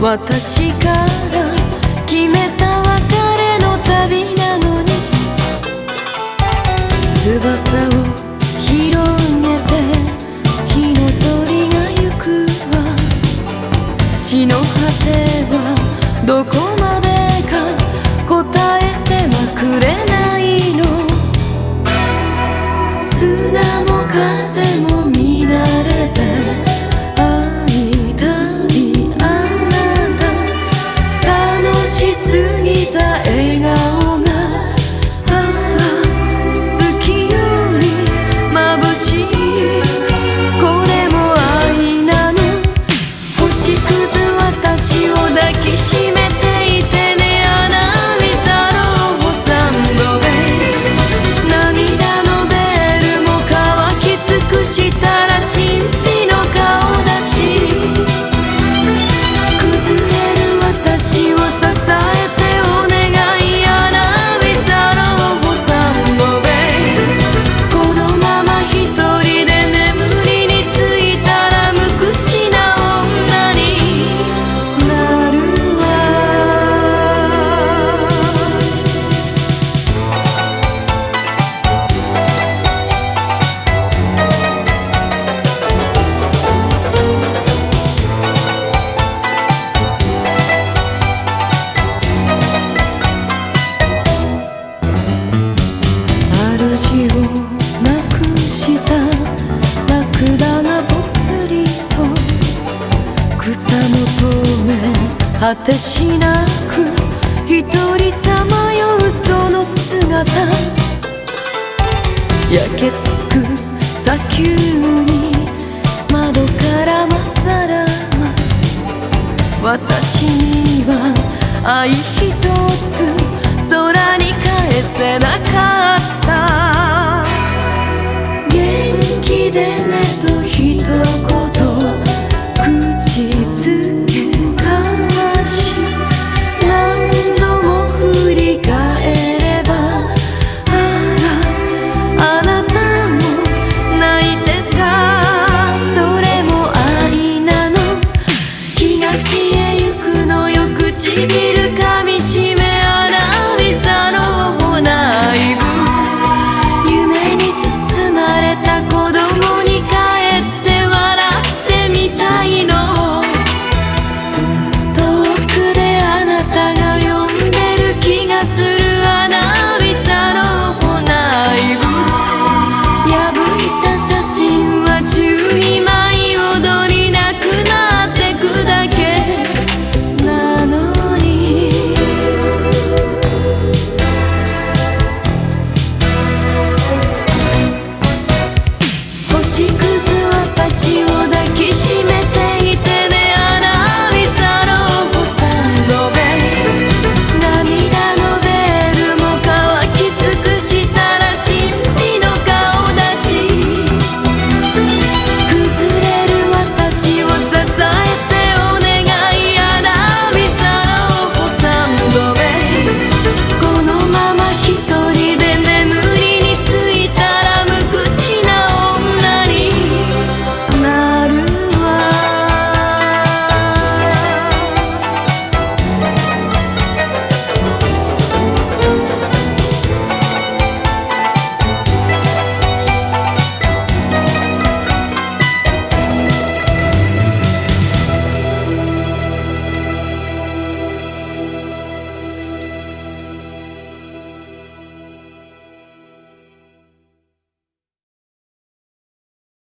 私が草の透明果てしなく一人さまようその姿焼けつく砂丘に窓からまさらま。私には愛一つ空に返せなかった。私を抱きしめて